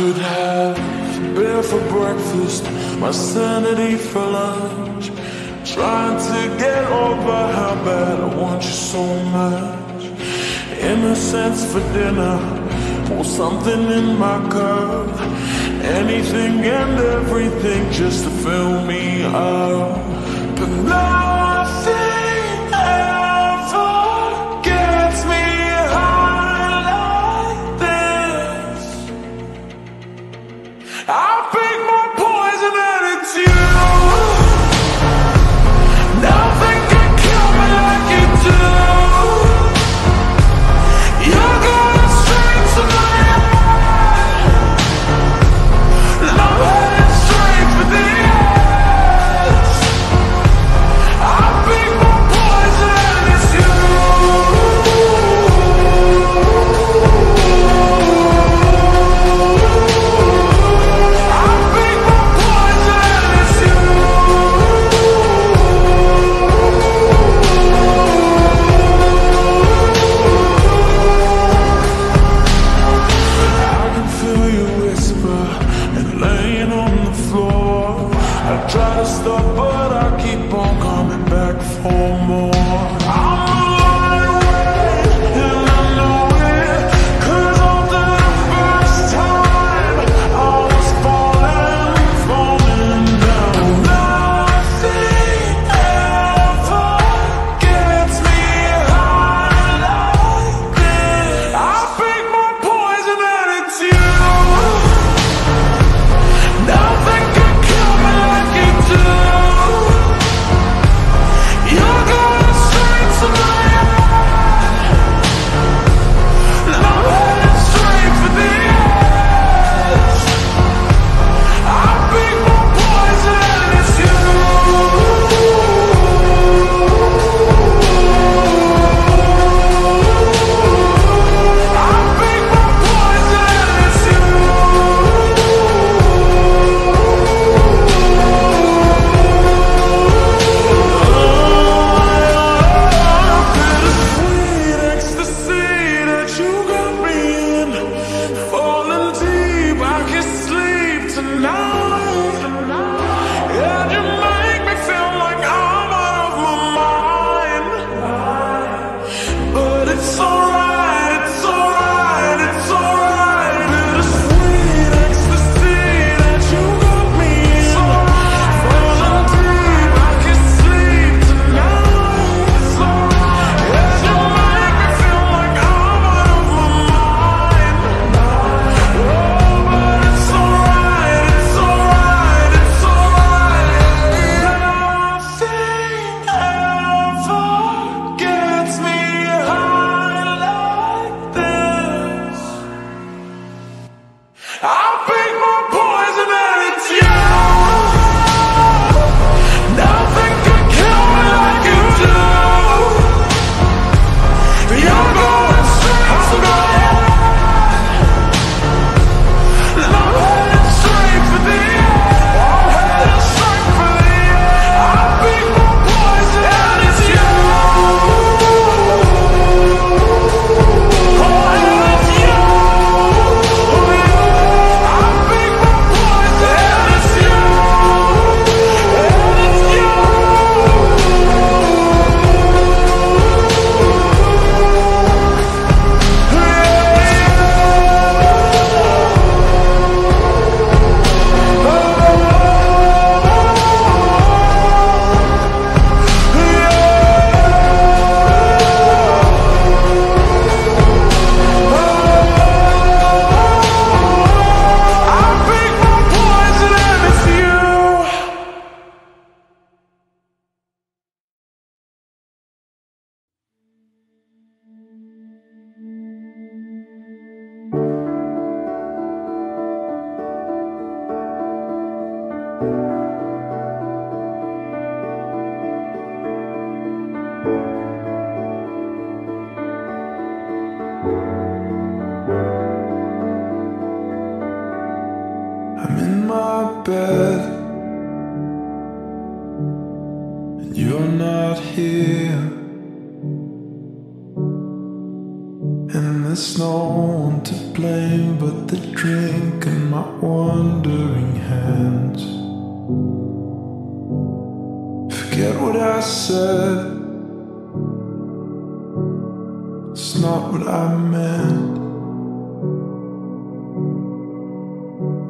could have beer for breakfast, my sanity for lunch. Trying to get over how bad I want you so much. Innocence for dinner, pour something in my cup. Anything and everything just to fill me up. But now.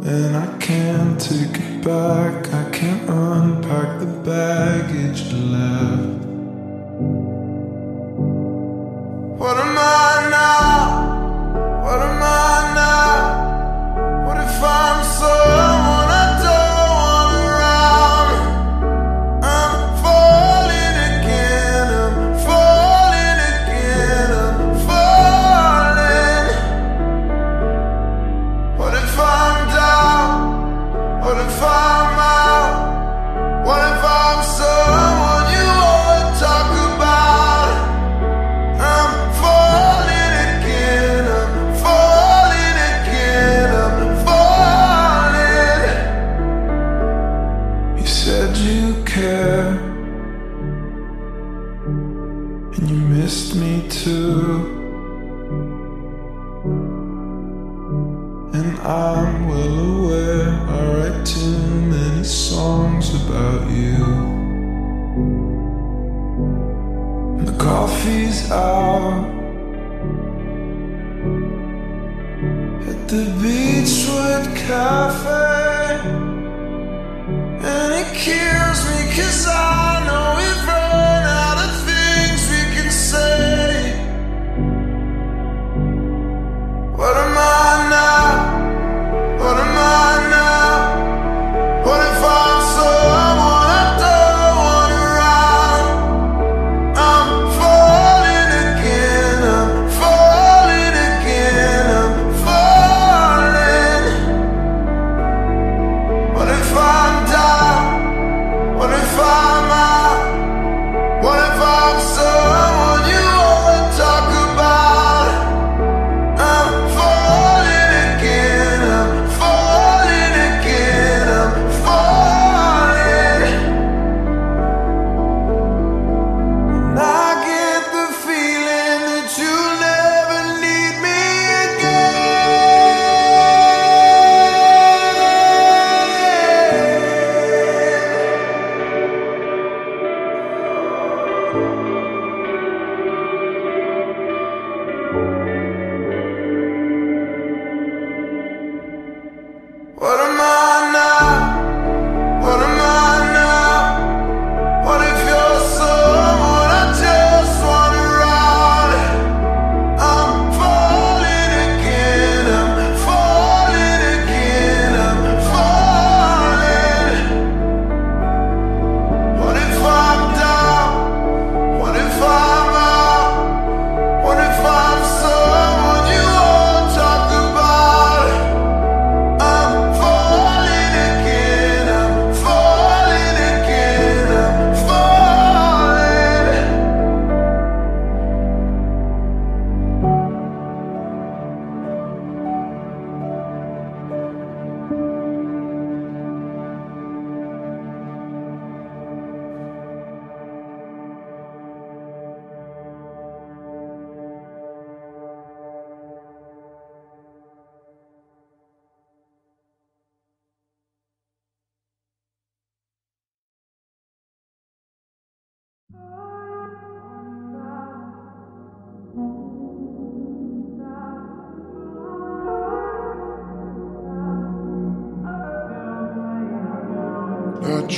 And I can't take it back, I can't unpack the baggage left. You missed me too. And I'm well aware I write too many songs about you. And the coffee's out at the Beachwood Cafe, and it kills me cause I.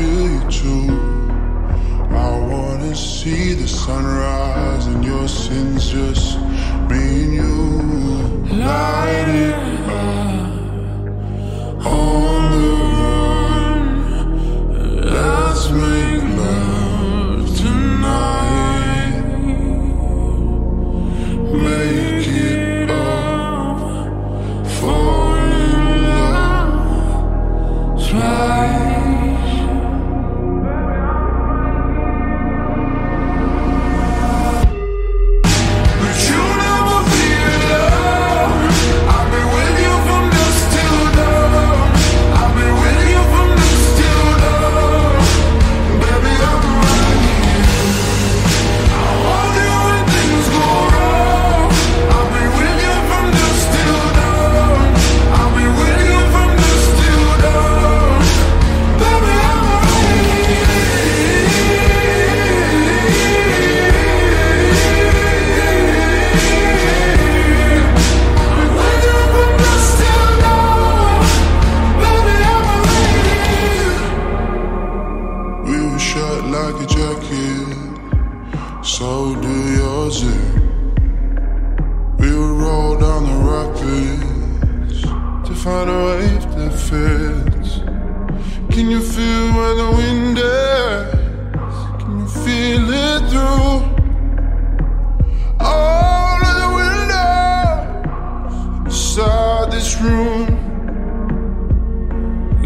feel you too. I wanna see the sunrise and your sins just me and you. Love.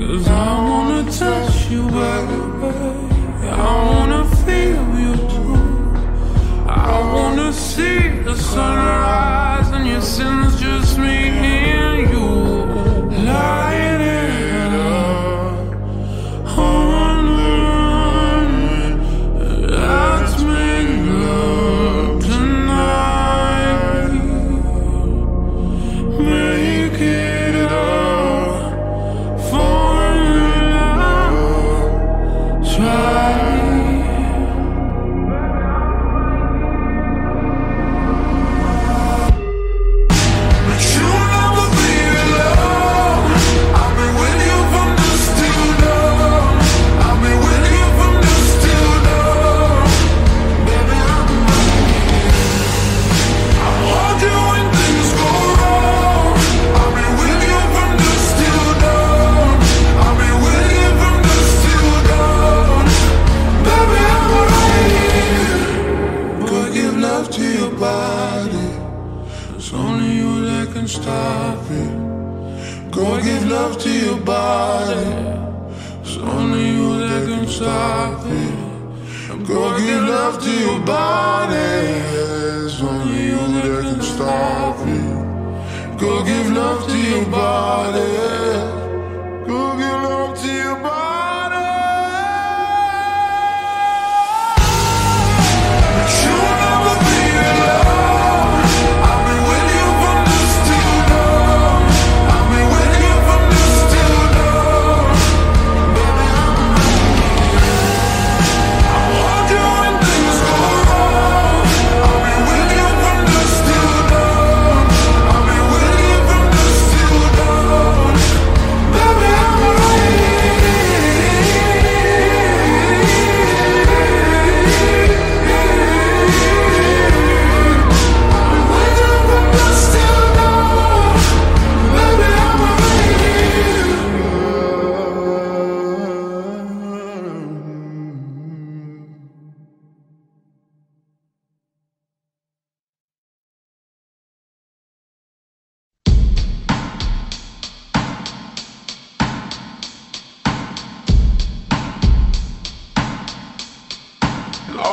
Cause I wanna touch you baby, I wanna feel you too I wanna see the sunrise And your sins just me and you Love.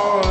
all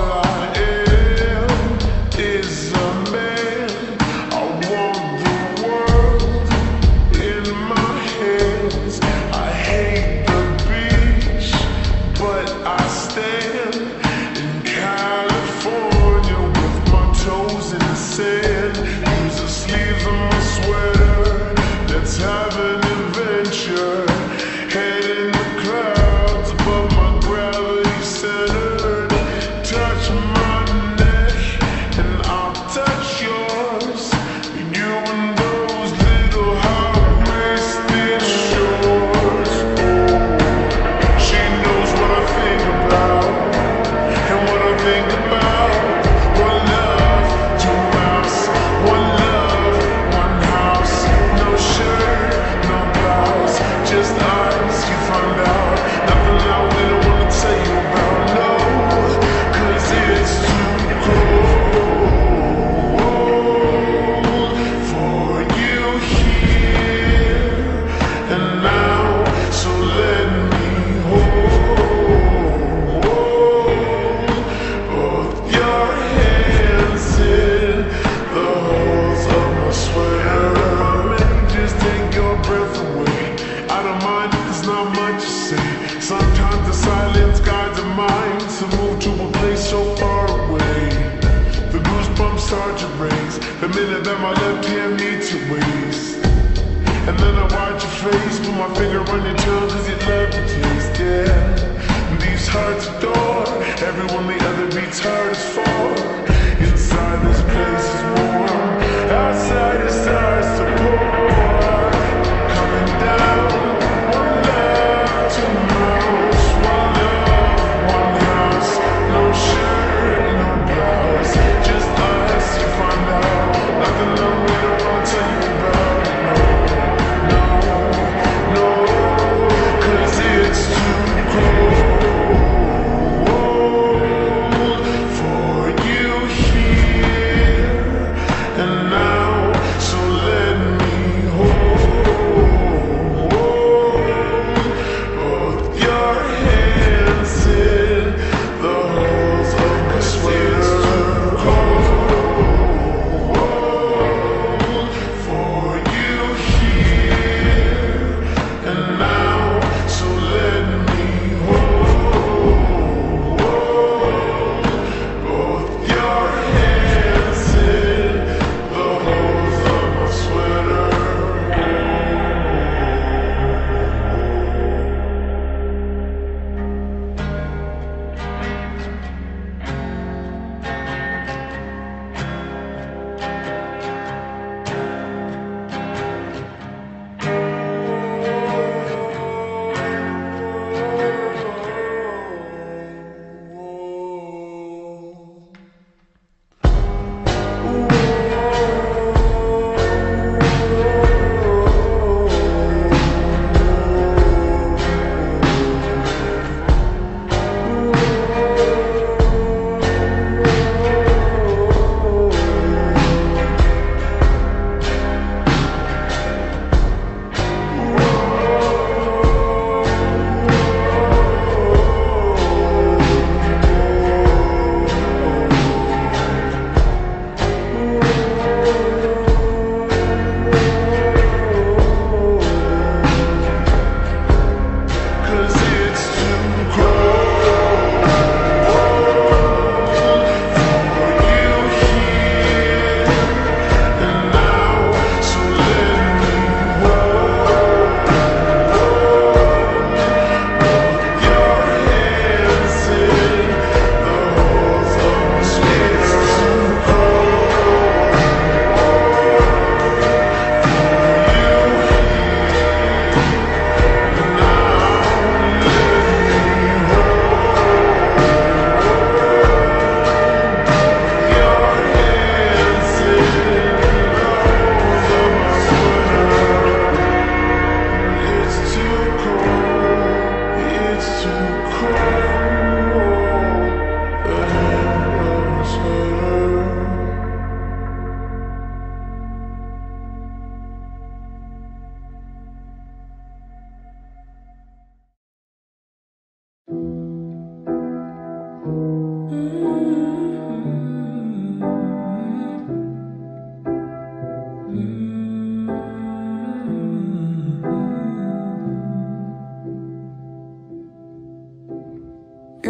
it's hard as fuck.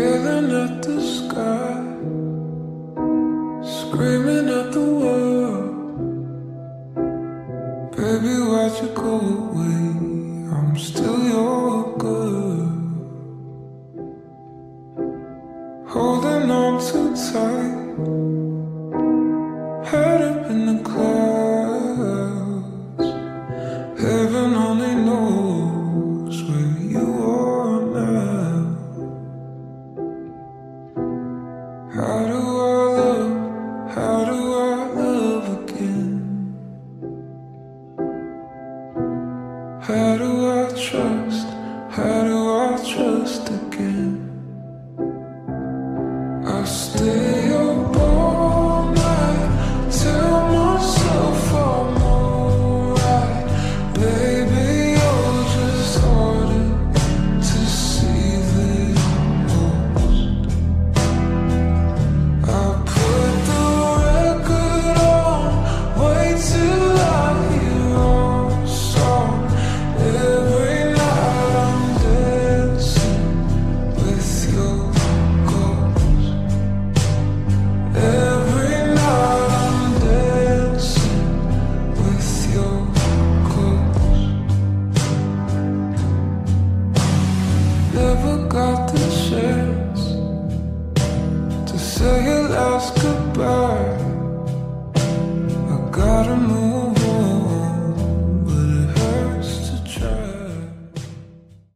Yelling at the sky, screaming at the world. Baby, why'd you go?